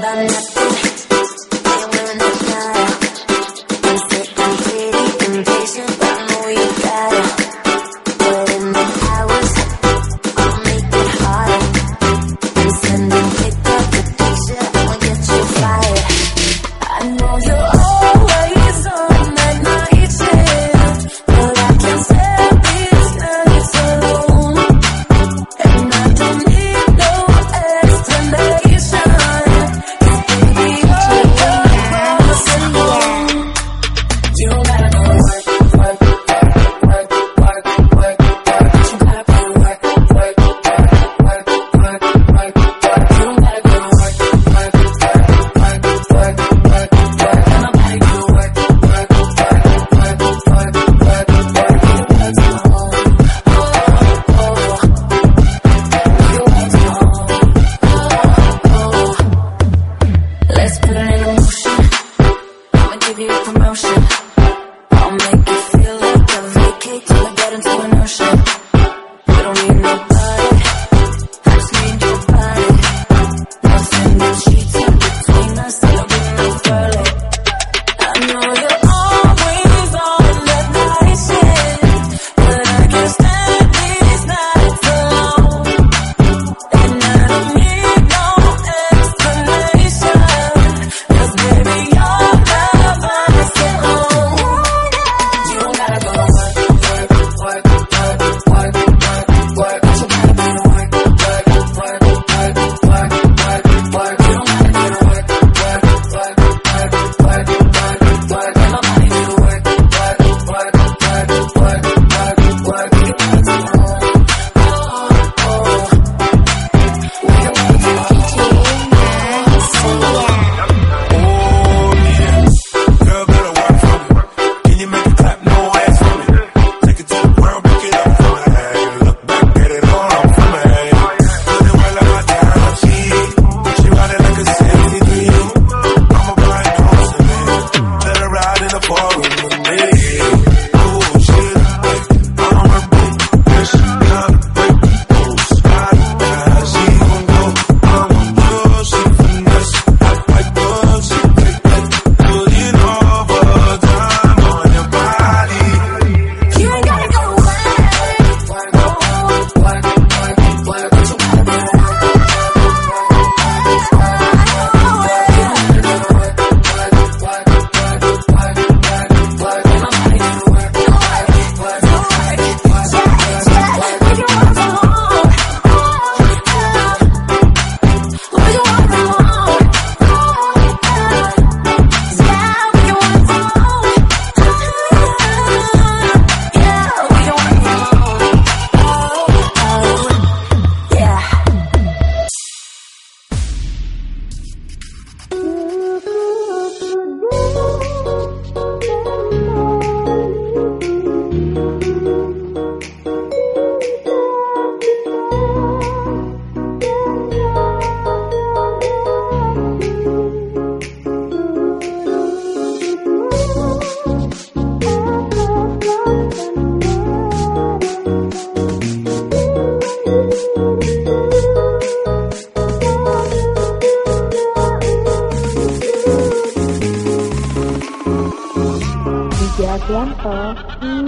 done nothing. Know you're DJ